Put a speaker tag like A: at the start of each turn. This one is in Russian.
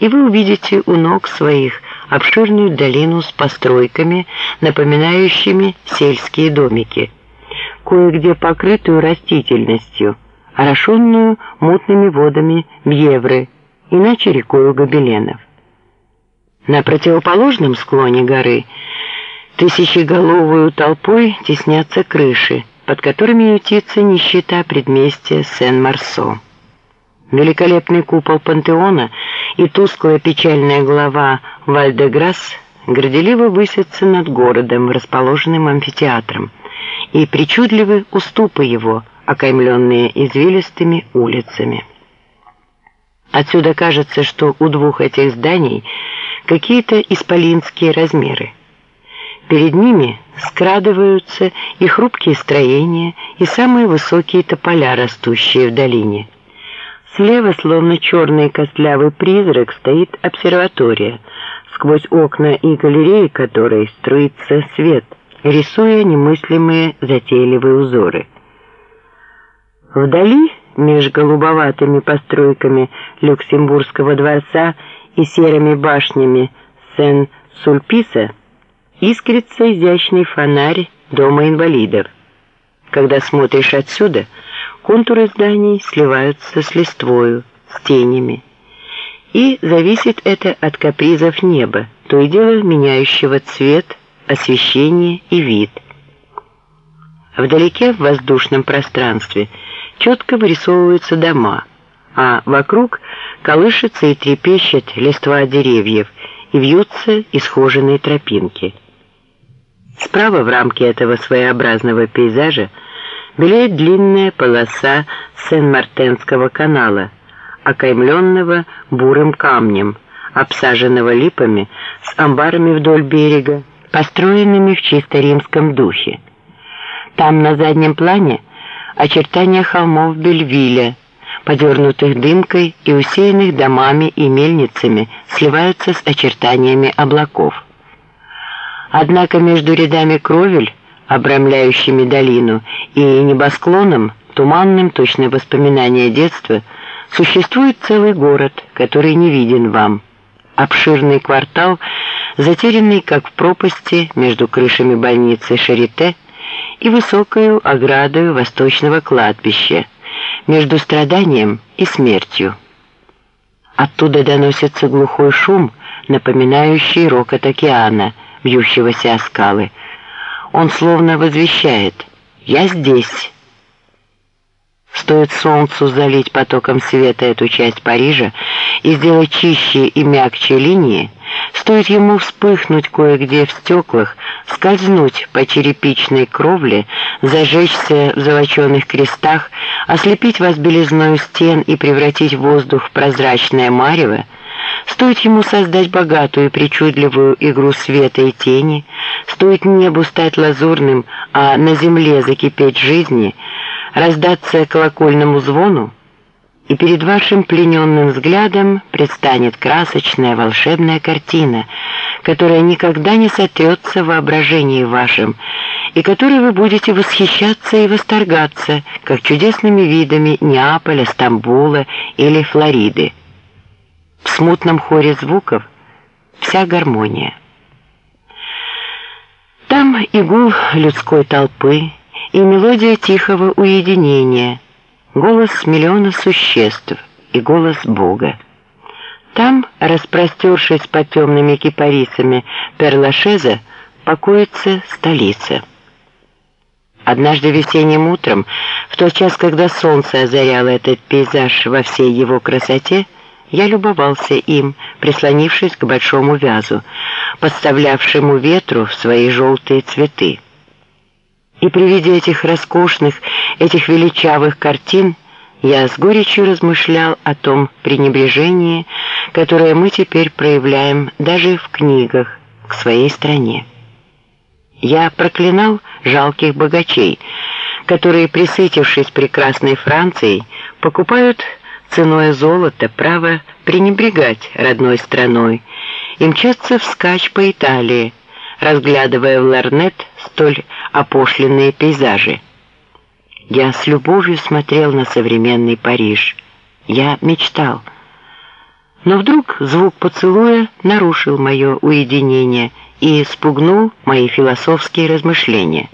A: и вы увидите у ног своих обширную долину с постройками, напоминающими сельские домики, кое-где покрытую растительностью, орошенную мутными водами Бьевры, иначе рекою Гобеленов. На противоположном склоне горы тысячеголовую толпой теснятся крыши, под которыми ютится нищета предместья Сен-Марсо. Великолепный купол пантеона и тусклая печальная глава Вальдеграсс горделиво высятся над городом, расположенным амфитеатром, и причудливы уступы его, окаймленные извилистыми улицами. Отсюда кажется, что у двух этих зданий какие-то исполинские размеры. Перед ними скрадываются и хрупкие строения, и самые высокие тополя, растущие в долине. Слева, словно черный костлявый призрак, стоит обсерватория, сквозь окна и галереи которой струится свет, рисуя немыслимые затейливые узоры. Вдали, меж голубоватыми постройками Люксембургского дворца и серыми башнями Сен-Сульписа, искрится изящный фонарь Дома инвалидов. Когда смотришь отсюда – Контуры зданий сливаются с листвою, с тенями. И зависит это от капризов неба, то и дело меняющего цвет, освещение и вид. Вдалеке в воздушном пространстве четко вырисовываются дома, а вокруг колышется и трепещет листва деревьев и вьются исхоженные тропинки. Справа в рамке этого своеобразного пейзажа белеет длинная полоса Сен-Мартенского канала, окаймленного бурым камнем, обсаженного липами с амбарами вдоль берега, построенными в чисто римском духе. Там на заднем плане очертания холмов Бельвиля, подернутых дымкой и усеянных домами и мельницами, сливаются с очертаниями облаков. Однако между рядами кровель обрамляющими долину, и небосклоном, туманным, точное воспоминание детства, существует целый город, который не виден вам. Обширный квартал, затерянный как в пропасти между крышами больницы Шарите и высокою оградой восточного кладбища, между страданием и смертью. Оттуда доносится глухой шум, напоминающий рокот океана, бьющегося о скалы, он словно возвещает «Я здесь». Стоит солнцу залить потоком света эту часть Парижа и сделать чище и мягче линии, стоит ему вспыхнуть кое-где в стеклах, скользнуть по черепичной кровле, зажечься в золоченых крестах, ослепить вас белизною стен и превратить воздух в прозрачное марево, Стоит ему создать богатую и причудливую игру света и тени, стоит небу стать лазурным, а на земле закипеть жизни, раздаться колокольному звону, и перед вашим плененным взглядом предстанет красочная волшебная картина, которая никогда не сотрется в воображении вашем, и которой вы будете восхищаться и восторгаться, как чудесными видами Неаполя, Стамбула или Флориды. В смутном хоре звуков вся гармония. Там и гул людской толпы, и мелодия тихого уединения, голос миллиона существ и голос Бога. Там, распростершись под темными кипарисами Перлашеза, покоится столица. Однажды весенним утром, в тот час, когда солнце озаряло этот пейзаж во всей его красоте, я любовался им, прислонившись к большому вязу, подставлявшему ветру свои желтые цветы. И при виде этих роскошных, этих величавых картин, я с горечью размышлял о том пренебрежении, которое мы теперь проявляем даже в книгах к своей стране. Я проклинал жалких богачей, которые, присытившись прекрасной Францией, покупают ценой золота право пренебрегать родной страной и мчаться вскачь по Италии, разглядывая в ларнет столь опошленные пейзажи. Я с любовью смотрел на современный Париж. Я мечтал. Но вдруг звук поцелуя нарушил мое уединение и спугнул мои философские размышления.